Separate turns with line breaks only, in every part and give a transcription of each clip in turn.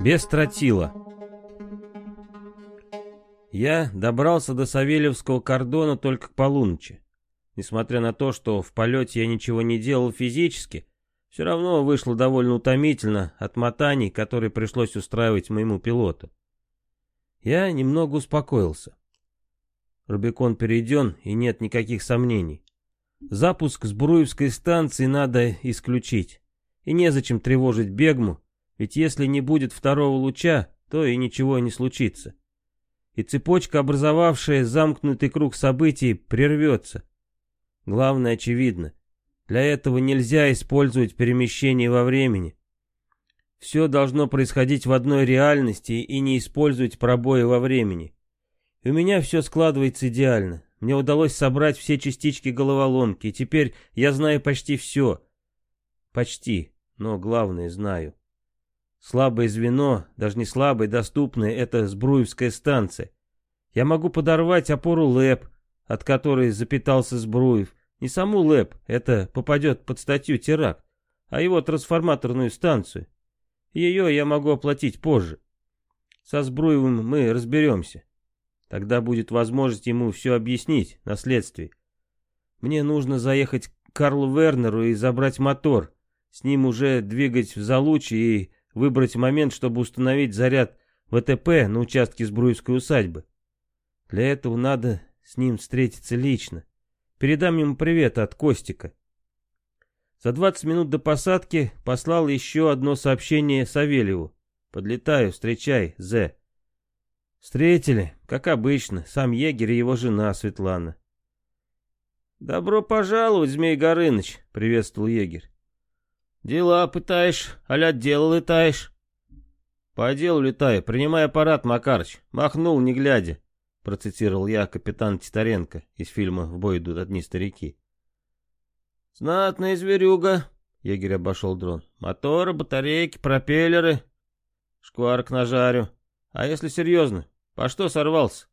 Без тротила. Я добрался до Савельевского кордона только к полуночи. Несмотря на то, что в полете я ничего не делал физически, все равно вышло довольно утомительно от мотаний, которые пришлось устраивать моему пилоту. Я немного успокоился. Рубикон перейден, и нет никаких сомнений. Запуск с Бруевской станции надо исключить. И незачем тревожить Бегму, ведь если не будет второго луча, то и ничего не случится. И цепочка, образовавшая замкнутый круг событий, прервется. Главное очевидно. Для этого нельзя использовать перемещение во времени. Все должно происходить в одной реальности и не использовать пробои во времени. И у меня все складывается идеально. Мне удалось собрать все частички головоломки, и теперь я знаю почти все. Почти, но главное знаю. Слабое звено, даже не слабое, доступное, это Сбруевская станция. Я могу подорвать опору ЛЭП, от которой запитался Сбруев. Не саму ЛЭП, это попадет под статью теракт, а его трансформаторную станцию. Ее я могу оплатить позже. Со Сбруевым мы разберемся. Тогда будет возможность ему все объяснить на следствии. Мне нужно заехать к Карлу Вернеру и забрать мотор. С ним уже двигать в Залучи и выбрать момент, чтобы установить заряд ВТП на участке Сбруевской усадьбы. Для этого надо с ним встретиться лично. Передам ему привет от Костика. За 20 минут до посадки послал еще одно сообщение Савельеву. «Подлетаю, встречай, З». Встретили, как обычно, сам егерь и его жена Светлана. «Добро пожаловать, Змей Горыныч», — приветствовал егерь. «Дела пытаешь, аля дело летаешь?» «По делу летаю, принимай аппарат, Макарыч. Махнул, не глядя», — процитировал я капитан Титаренко из фильма «В бой идут одни старики». «Знатная зверюга», — егерь обошел дрон. «Моторы, батарейки, пропеллеры. Шкварк нажарю. А если серьезно, по что сорвался?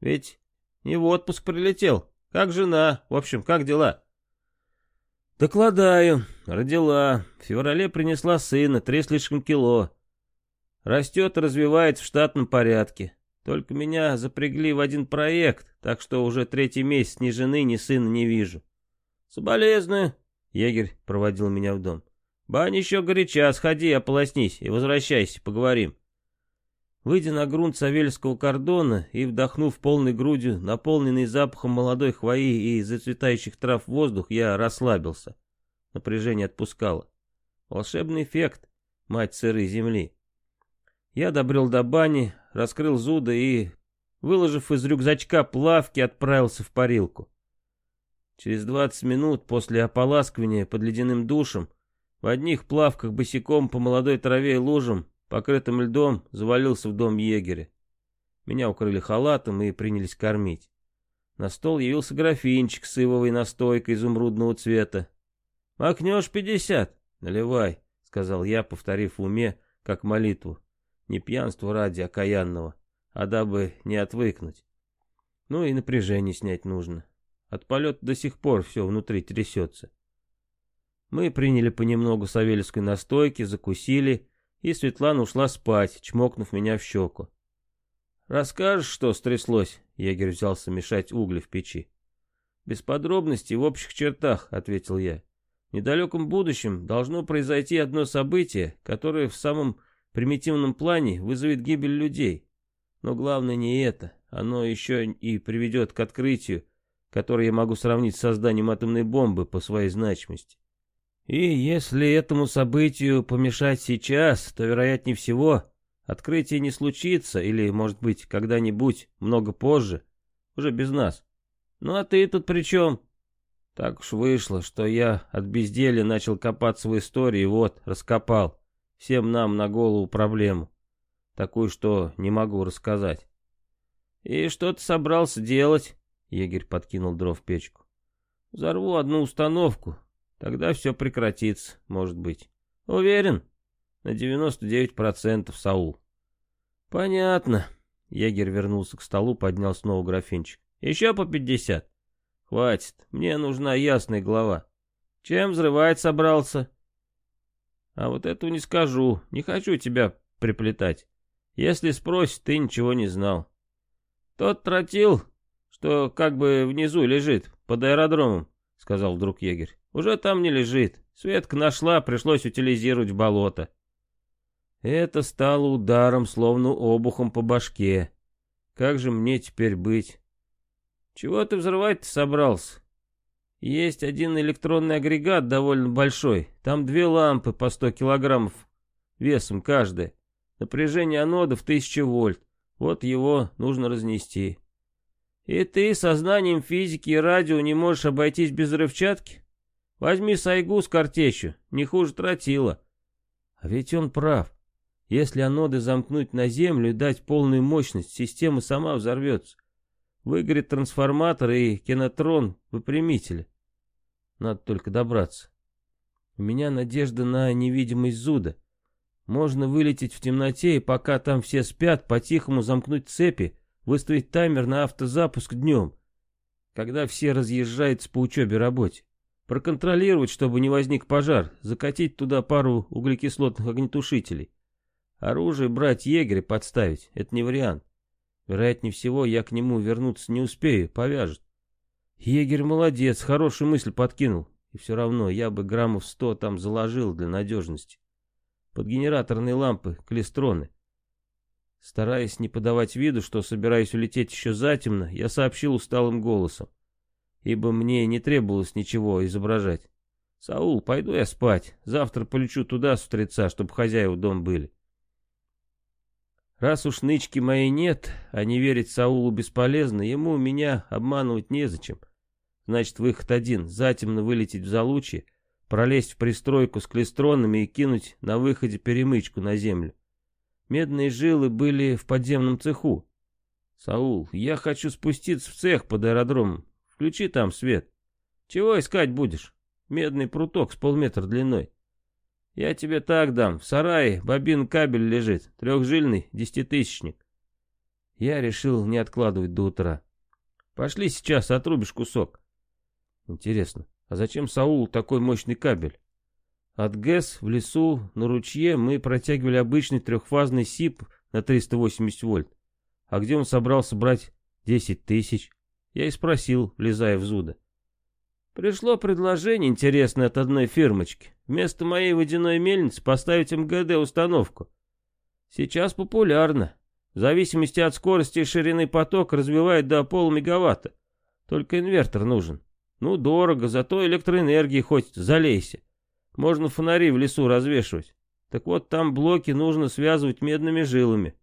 Ведь не в отпуск прилетел. Как жена? В общем, как дела?» «Докладаю. Родила. В феврале принесла сына, три слишком кило. Растет и развивается в штатном порядке. Только меня запрягли в один проект, так что уже третий месяц ни жены, ни сына не вижу. Соболезную. Егерь проводил меня в дом. Баня еще горяча, сходи, ополоснись и возвращайся, поговорим. Выйдя на грунт Савельского кордона и вдохнув полной грудью, наполненный запахом молодой хвои и зацветающих трав воздух, я расслабился. Напряжение отпускало. Волшебный эффект, мать сырой земли. Я добрел до бани, раскрыл зуды и, выложив из рюкзачка плавки, отправился в парилку. Через двадцать минут после ополаскивания под ледяным душем в одних плавках босиком по молодой траве и лужам покрытым льдом, завалился в дом егеря. Меня укрыли халатом и принялись кормить. На стол явился графинчик с ивовой настойкой изумрудного цвета. «Макнешь пятьдесят?» «Наливай», — сказал я, повторив в уме, как молитву. Не пьянство ради окаянного, а дабы не отвыкнуть. Ну и напряжение снять нужно. От полета до сих пор все внутри трясется. Мы приняли понемногу савельевской настойки, закусили и Светлана ушла спать, чмокнув меня в щеку. «Расскажешь, что стряслось?» — егерь взялся мешать угли в печи. «Без подробностей, в общих чертах», — ответил я. «В недалеком будущем должно произойти одно событие, которое в самом примитивном плане вызовет гибель людей. Но главное не это, оно еще и приведет к открытию, которое я могу сравнить с созданием атомной бомбы по своей значимости. И если этому событию помешать сейчас, то, вероятнее всего, открытие не случится, или, может быть, когда-нибудь, много позже, уже без нас. Ну а ты тут при чем? Так уж вышло, что я от безделья начал копаться в истории, и вот, раскопал. Всем нам на голову проблему. Такую, что не могу рассказать. И что ты собрался делать? Егерь подкинул дров в печку. Взорву одну установку, Тогда все прекратится, может быть. Уверен? На 99% Саул. Понятно. Егерь вернулся к столу, поднял снова графинчик. Еще по пятьдесят. Хватит, мне нужна ясная голова. Чем взрывать собрался? А вот этого не скажу, не хочу тебя приплетать. Если спросит, ты ничего не знал. Тот тротил, что как бы внизу лежит, под аэродромом, сказал вдруг егерь. Уже там не лежит. Светка нашла, пришлось утилизировать в болото. Это стало ударом, словно обухом по башке. Как же мне теперь быть? Чего ты взрывать-то собрался? Есть один электронный агрегат довольно большой. Там две лампы по 100 килограммов весом каждая. Напряжение анодов 1000 вольт. Вот его нужно разнести. И ты сознанием физики и радио не можешь обойтись без взрывчатки? Возьми сайгу с картечью, не хуже тротила. А ведь он прав. Если аноды замкнуть на землю и дать полную мощность, система сама взорвется. Выгорит трансформатор и кинотрон выпрямителя. Надо только добраться. У меня надежда на невидимость зуда. Можно вылететь в темноте и пока там все спят, по-тихому замкнуть цепи, выставить таймер на автозапуск днем, когда все разъезжаются по учебе работе. Проконтролировать, чтобы не возник пожар, закатить туда пару углекислотных огнетушителей. Оружие брать егеря подставить — это не вариант. Вероятнее всего, я к нему вернуться не успею, повяжет. Егерь молодец, хорошую мысль подкинул. И все равно я бы граммов сто там заложил для надежности. Под генераторные лампы, клестроны. Стараясь не подавать виду, что собираюсь улететь еще затемно, я сообщил усталым голосом. Ибо мне не требовалось ничего изображать. «Саул, пойду я спать. Завтра полечу туда с утреца, чтобы хозяева дом были». Раз уж нычки моей нет, а не верить Саулу бесполезно, ему меня обманывать незачем. Значит, выход один — затемно вылететь в залучье, пролезть в пристройку с клестронами и кинуть на выходе перемычку на землю. Медные жилы были в подземном цеху. «Саул, я хочу спуститься в цех под аэродромом. Включи там свет. Чего искать будешь? Медный пруток с полметра длиной. Я тебе так дам. В сарае бобин кабель лежит. Трехжильный, десятитысячник. Я решил не откладывать до утра. Пошли сейчас, отрубишь кусок. Интересно, а зачем Саул такой мощный кабель? От ГЭС в лесу на ручье мы протягивали обычный трехфазный СИП на 380 вольт. А где он собрался брать 10 тысяч? Я и спросил, влезая в зуда. Пришло предложение интересное от одной фирмочки. Вместо моей водяной мельницы поставить МГД установку. Сейчас популярно. В зависимости от скорости и ширины потока развивает до полумегаватта. Только инвертор нужен. Ну, дорого, зато электроэнергии хоть залейся. Можно фонари в лесу развешивать. Так вот, там блоки нужно связывать медными жилами.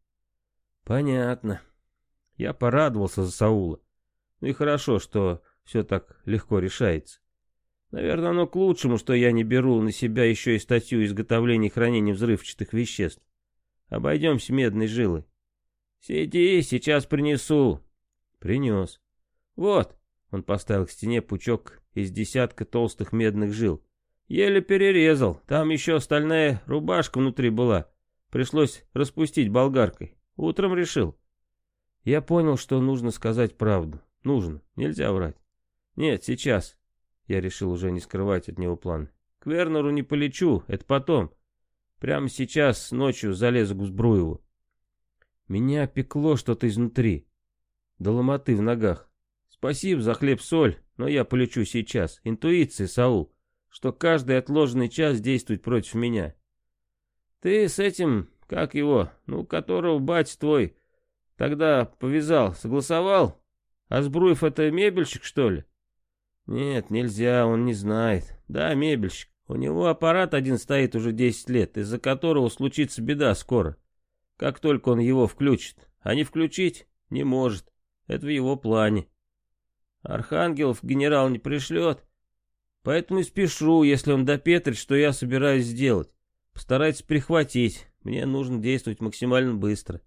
Понятно. Я порадовался за Саула. Ну и хорошо, что все так легко решается. Наверное, оно к лучшему, что я не беру на себя еще и статью изготовления и хранения взрывчатых веществ. Обойдемся медной жилой. Сиди, сейчас принесу. Принес. Вот, он поставил к стене пучок из десятка толстых медных жил. Еле перерезал, там еще стальная рубашка внутри была. Пришлось распустить болгаркой. Утром решил. Я понял, что нужно сказать правду. Нужно, нельзя врать. Нет, сейчас. Я решил уже не скрывать от него план. К Вернеру не полечу, это потом. Прямо сейчас ночью залезу к Сбруеву. Меня пекло что-то изнутри. До ломоты в ногах. Спасибо за хлеб-соль, но я полечу сейчас. Интуиция, Саул, что каждый отложенный час действует против меня. Ты с этим, как его, ну, которого бать твой тогда повязал, согласовал? А Сбруев это мебельщик, что ли? Нет, нельзя, он не знает. Да, мебельщик. У него аппарат один стоит уже 10 лет, из-за которого случится беда скоро. Как только он его включит. А не включить не может. Это в его плане. Архангелов генерал не пришлет. Поэтому и спешу, если он допетрит, что я собираюсь сделать. Постарайтесь прихватить. Мне нужно действовать максимально быстро.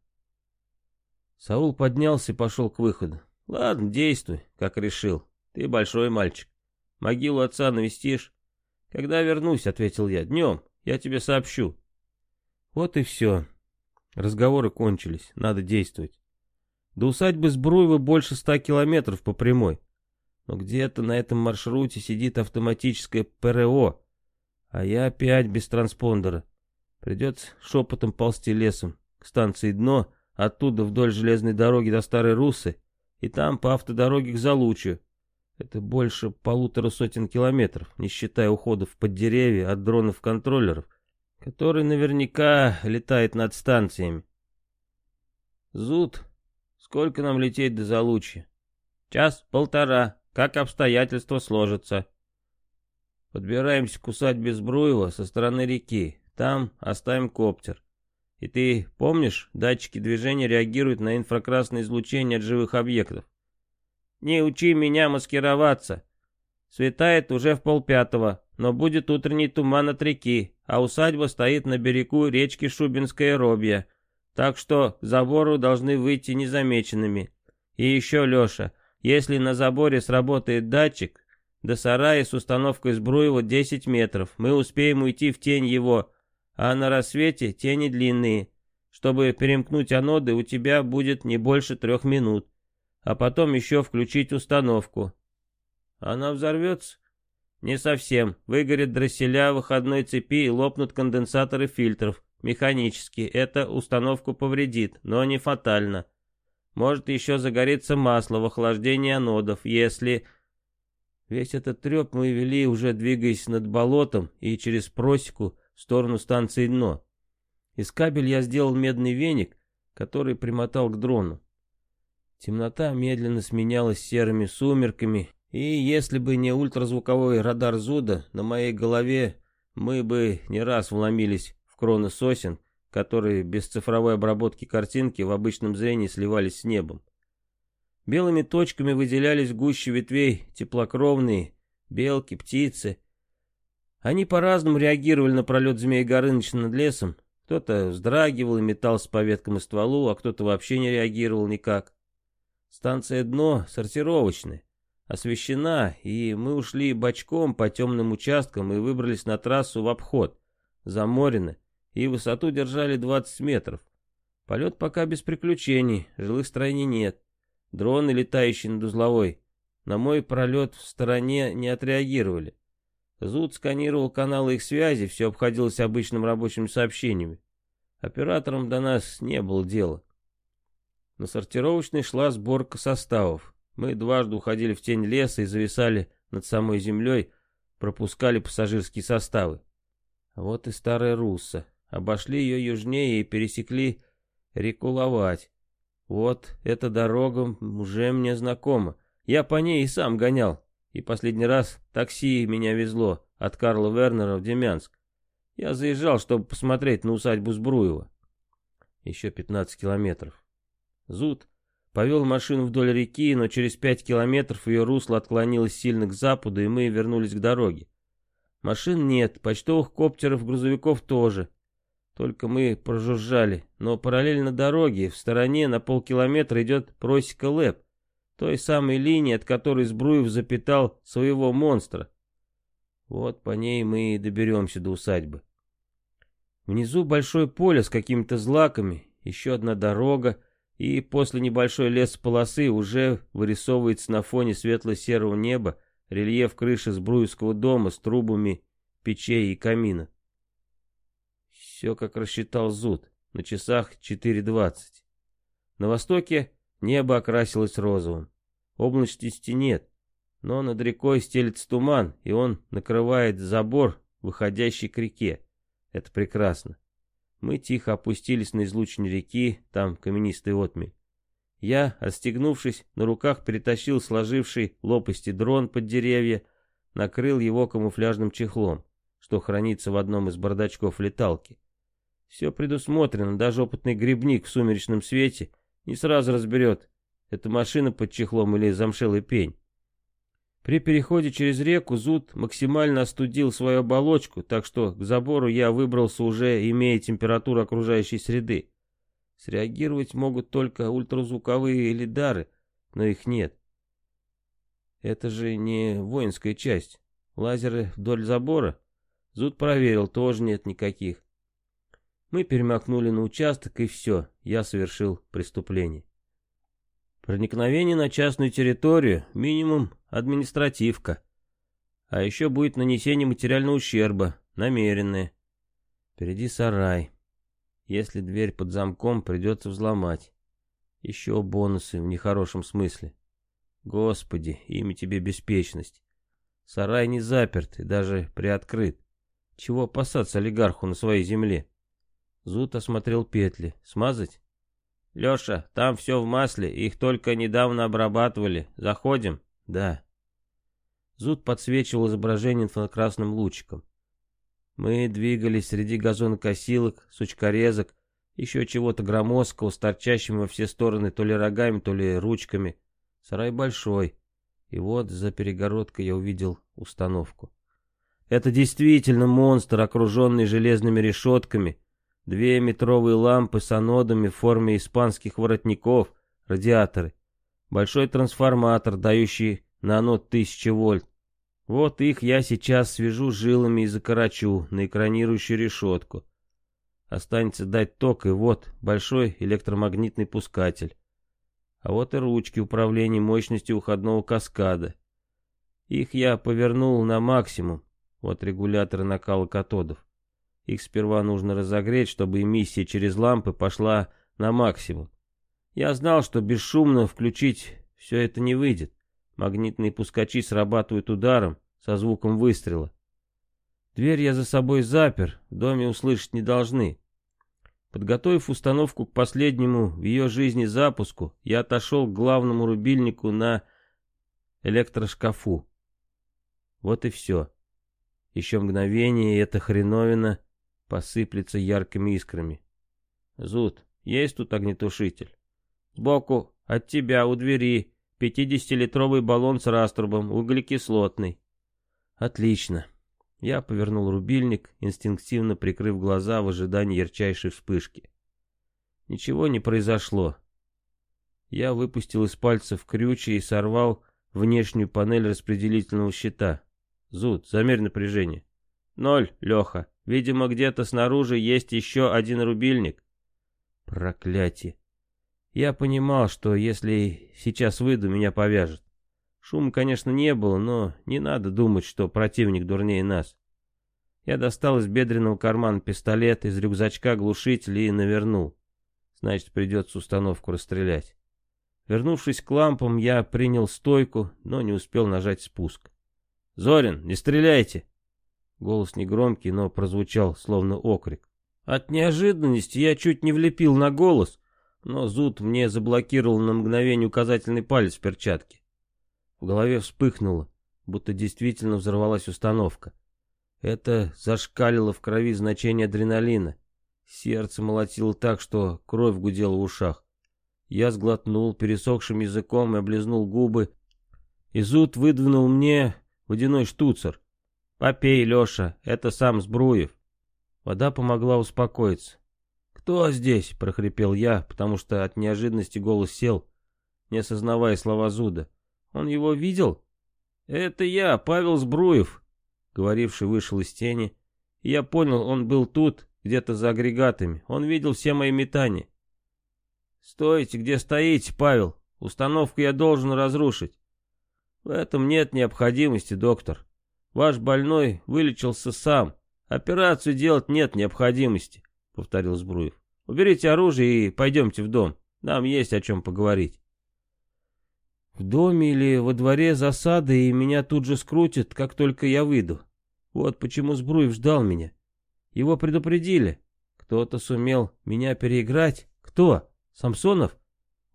Саул поднялся и пошел к выходу. Ладно, действуй, как решил. Ты большой мальчик. Могилу отца навестишь? Когда вернусь, ответил я. Днем. Я тебе сообщу. Вот и все. Разговоры кончились. Надо действовать. До усадьбы Сбруева больше ста километров по прямой. Но где-то на этом маршруте сидит автоматическое ПРО, а я опять без транспондера. Придется шепотом ползти лесом к станции Дно, оттуда вдоль железной дороги до Старой Руссы, и там по автодороге к Залучью. Это больше полутора сотен километров, не считая уходов под деревья от дронов-контроллеров, который наверняка летает над станциями. Зуд, сколько нам лететь до Залучья? Час-полтора, как обстоятельства сложатся. Подбираемся к усадьбе Збруева со стороны реки. Там оставим коптер. И ты помнишь, датчики движения реагируют на инфракрасное излучение от живых объектов. Не учи меня маскироваться. Светает уже в полпятого, но будет утренний туман от реки, а усадьба стоит на берегу речки Шубинская Робья, так что к забору должны выйти незамеченными. И еще, Леша, если на заборе сработает датчик, до сарая с установкой Сбруева 10 метров, мы успеем уйти в тень его, а на рассвете тени длинные. Чтобы перемкнуть аноды, у тебя будет не больше трех минут. А потом еще включить установку. Она взорвется? Не совсем. Выгорят дросселя выходной цепи и лопнут конденсаторы фильтров. Механически. Это установку повредит, но не фатально. Может еще загореться масло в охлаждении анодов, если... Весь этот треп мы вели, уже двигаясь над болотом и через просеку, в сторону станции дно. Из кабель я сделал медный веник, который примотал к дрону. Темнота медленно сменялась серыми сумерками, и если бы не ультразвуковой радар Зуда, на моей голове мы бы не раз вломились в кроны сосен, которые без цифровой обработки картинки в обычном зрении сливались с небом. Белыми точками выделялись гуще ветвей теплокровные, белки, птицы, они по-разному реагировали на пролет Змея Горыныча над лесом. Кто-то вздрагивал и метался по веткам и стволу, а кто-то вообще не реагировал никак. Станция «Дно» сортировочная, освещена, и мы ушли бочком по темным участкам и выбрались на трассу в обход, заморено, и высоту держали 20 метров. Полет пока без приключений, жилых строений нет. Дроны, летающие над узловой, на мой пролет в стороне не отреагировали. Зуд сканировал каналы их связи, все обходилось обычным рабочими сообщениями. Операторам до нас не было дела. На сортировочной шла сборка составов. Мы дважды уходили в тень леса и зависали над самой землей, пропускали пассажирские составы. Вот и старая Русса. Обошли ее южнее и пересекли реку Ловать. Вот эта дорога уже мне знакома. Я по ней и сам гонял. И последний раз такси меня везло от Карла Вернера в Демянск. Я заезжал, чтобы посмотреть на усадьбу Сбруева. Еще 15 километров. Зуд повел машину вдоль реки, но через 5 километров ее русло отклонилось сильно к западу, и мы вернулись к дороге. Машин нет, почтовых коптеров, грузовиков тоже. Только мы прожужжали, но параллельно дороге, в стороне на полкилометра идет просека ЛЭП, той самой линии, от которой Збруев запитал своего монстра. Вот по ней мы и доберемся до усадьбы. Внизу большое поле с какими-то злаками, еще одна дорога, и после небольшой лесополосы уже вырисовывается на фоне светло-серого неба рельеф крыши Сбруевского дома с трубами печей и камина. Все как рассчитал Зуд, на часах 4.20. На востоке Небо окрасилось розовым. Облачности нет, но над рекой стелется туман, и он накрывает забор, выходящий к реке. Это прекрасно. Мы тихо опустились на излучине реки, там каменистый отмель. Я, отстегнувшись, на руках перетащил сложивший лопасти дрон под деревья, накрыл его камуфляжным чехлом, что хранится в одном из бардачков леталки. Все предусмотрено, даже опытный грибник в сумеречном свете — не сразу разберет, это машина под чехлом или замшелый пень. При переходе через реку Зуд максимально остудил свою оболочку, так что к забору я выбрался уже, имея температуру окружающей среды. Среагировать могут только ультразвуковые лидары, но их нет. Это же не воинская часть. Лазеры вдоль забора? Зуд проверил, тоже нет никаких. Мы перемахнули на участок, и все, я совершил преступление. Проникновение на частную территорию, минимум административка. А еще будет нанесение материального ущерба, намеренное. Впереди сарай. Если дверь под замком, придется взломать. Еще бонусы в нехорошем смысле. Господи, имя тебе беспечность. Сарай не заперт и даже приоткрыт. Чего опасаться олигарху на своей земле? Зуд осмотрел петли. Смазать? Леша, там все в масле, их только недавно обрабатывали. Заходим? Да. Зуд подсвечивал изображение инфракрасным лучиком. Мы двигались среди газонокосилок, сучкорезок, еще чего-то громоздкого, с торчащими во все стороны то ли рогами, то ли ручками. Сарай большой. И вот за перегородкой я увидел установку. Это действительно монстр, окруженный железными решетками. Две метровые лампы с анодами в форме испанских воротников, радиаторы. Большой трансформатор, дающий на анод 1000 вольт. Вот их я сейчас свяжу жилами и закорочу на экранирующую решетку. Останется дать ток, и вот большой электромагнитный пускатель. А вот и ручки управления мощностью уходного каскада. Их я повернул на максимум. Вот регуляторы накала катодов. Их сперва нужно разогреть, чтобы эмиссия через лампы пошла на максимум. Я знал, что бесшумно включить все это не выйдет. Магнитные пускачи срабатывают ударом, со звуком выстрела. Дверь я за собой запер, в доме услышать не должны. Подготовив установку к последнему в ее жизни запуску, я отошел к главному рубильнику на электрошкафу. Вот и все. Еще мгновение, и эта хреновина посыплется яркими искрами. Зуд, есть тут огнетушитель? Сбоку, от тебя, у двери, 50-литровый баллон с раструбом, углекислотный. Отлично. Я повернул рубильник, инстинктивно прикрыв глаза в ожидании ярчайшей вспышки. Ничего не произошло. Я выпустил из пальцев крючи и сорвал внешнюю панель распределительного щита. Зуд, замерь напряжение. Ноль, Леха. Видимо, где-то снаружи есть еще один рубильник. Проклятие. Я понимал, что если сейчас выйду, меня повяжут. Шума, конечно, не было, но не надо думать, что противник дурнее нас. Я достал из бедренного кармана пистолет, из рюкзачка глушитель и навернул. Значит, придется установку расстрелять. Вернувшись к лампам, я принял стойку, но не успел нажать спуск. «Зорин, не стреляйте!» Голос негромкий, но прозвучал, словно окрик. От неожиданности я чуть не влепил на голос, но зуд мне заблокировал на мгновение указательный палец в перчатке. В голове вспыхнуло, будто действительно взорвалась установка. Это зашкалило в крови значение адреналина. Сердце молотило так, что кровь гудела в ушах. Я сглотнул пересохшим языком и облизнул губы. Изуд выдвинул мне водяной штуцер. «Попей, Леша, это сам Сбруев». Вода помогла успокоиться. «Кто здесь?» — прохрипел я, потому что от неожиданности голос сел, не осознавая слова Зуда. Он его видел? Это я, Павел Сбруев, говоривший вышел из тени. я понял, он был тут, где-то за агрегатами. Он видел все мои метания. Стойте, где стоите, Павел. Установку я должен разрушить. В этом нет необходимости, доктор. Ваш больной вылечился сам. Операцию делать нет необходимости, повторил Сбруев. Уберите оружие и пойдемте в дом. Нам есть о чем поговорить. В доме или во дворе засады, и меня тут же скрутят, как только я выйду. Вот почему Сбруев ждал меня. Его предупредили. Кто-то сумел меня переиграть. Кто? Самсонов?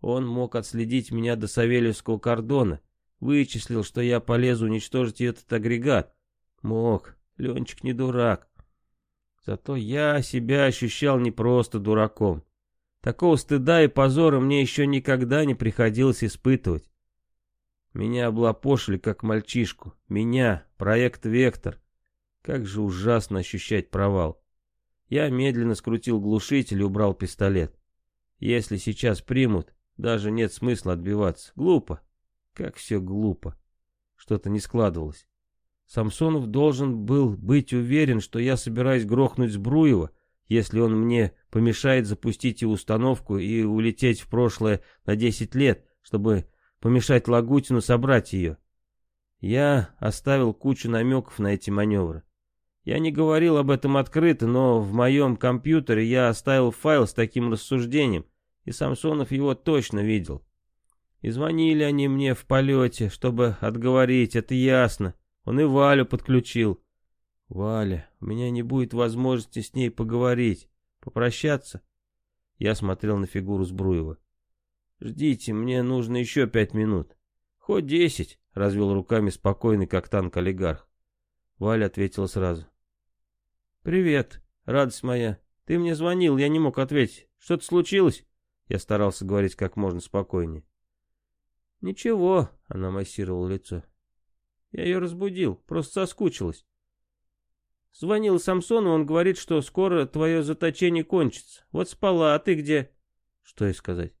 Он мог отследить меня до Савельевского кордона. Вычислил, что я полезу уничтожить этот агрегат. Мог. Ленчик не дурак. Зато я себя ощущал не просто дураком. Такого стыда и позора мне еще никогда не приходилось испытывать. Меня облапошили, как мальчишку. Меня, проект «Вектор». Как же ужасно ощущать провал. Я медленно скрутил глушитель и убрал пистолет. Если сейчас примут, даже нет смысла отбиваться. Глупо. Как все глупо. Что-то не складывалось. Самсонов должен был быть уверен, что я собираюсь грохнуть Сбруева, если он мне помешает запустить его установку и улететь в прошлое на 10 лет, чтобы помешать Лагутину собрать ее. Я оставил кучу намеков на эти маневры. Я не говорил об этом открыто, но в моем компьютере я оставил файл с таким рассуждением, и Самсонов его точно видел. И звонили они мне в полете, чтобы отговорить, это ясно. Он и Валю подключил. Валя, у меня не будет возможности с ней поговорить, попрощаться. Я смотрел на фигуру Сбруева. Ждите, мне нужно еще пять минут. Хоть десять, развел руками спокойный, как танк олигарх. Валя ответила сразу. «Привет, радость моя. Ты мне звонил, я не мог ответить. Что-то случилось?» Я старался говорить как можно спокойнее. «Ничего», — она массировала лицо. «Я ее разбудил, просто соскучилась». Звонил Самсону, он говорит, что скоро твое заточение кончится. Вот спала, а ты где?» «Что ей сказать?»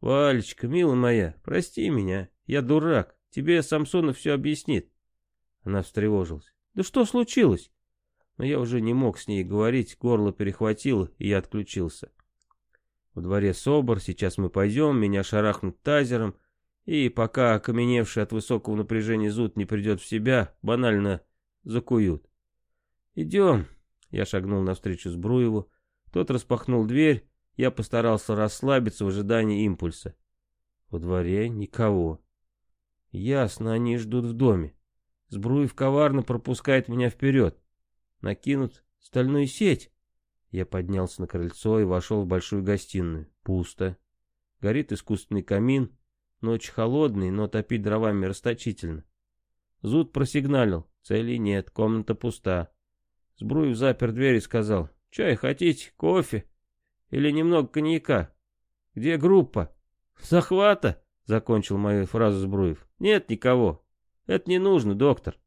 «Валечка, милая моя, прости меня, я дурак, тебе Самсонов все объяснит». Она встревожилась. «Да что случилось?» Но я уже не мог с ней говорить, горло перехватило, и я отключился. В дворе собор, сейчас мы пойдем, меня шарахнут тазером, и пока окаменевший от высокого напряжения зуд не придет в себя, банально закуют. «Идем», — я шагнул навстречу Сбруеву, тот распахнул дверь, я постарался расслабиться в ожидании импульса. Во дворе никого. Ясно, они ждут в доме. Сбруев коварно пропускает меня вперед. Накинут стальную сеть. Я поднялся на крыльцо и вошел в большую гостиную. Пусто. Горит искусственный камин. Ночь холодный, но топить дровами расточительно. Зуд просигналил. Цели нет, комната пуста. Сбруев запер дверь и сказал. «Чай хотите? Кофе? Или немного коньяка? Где группа?» «Захвата?» — закончил мою фразу Сбруев. «Нет никого. Это не нужно, доктор».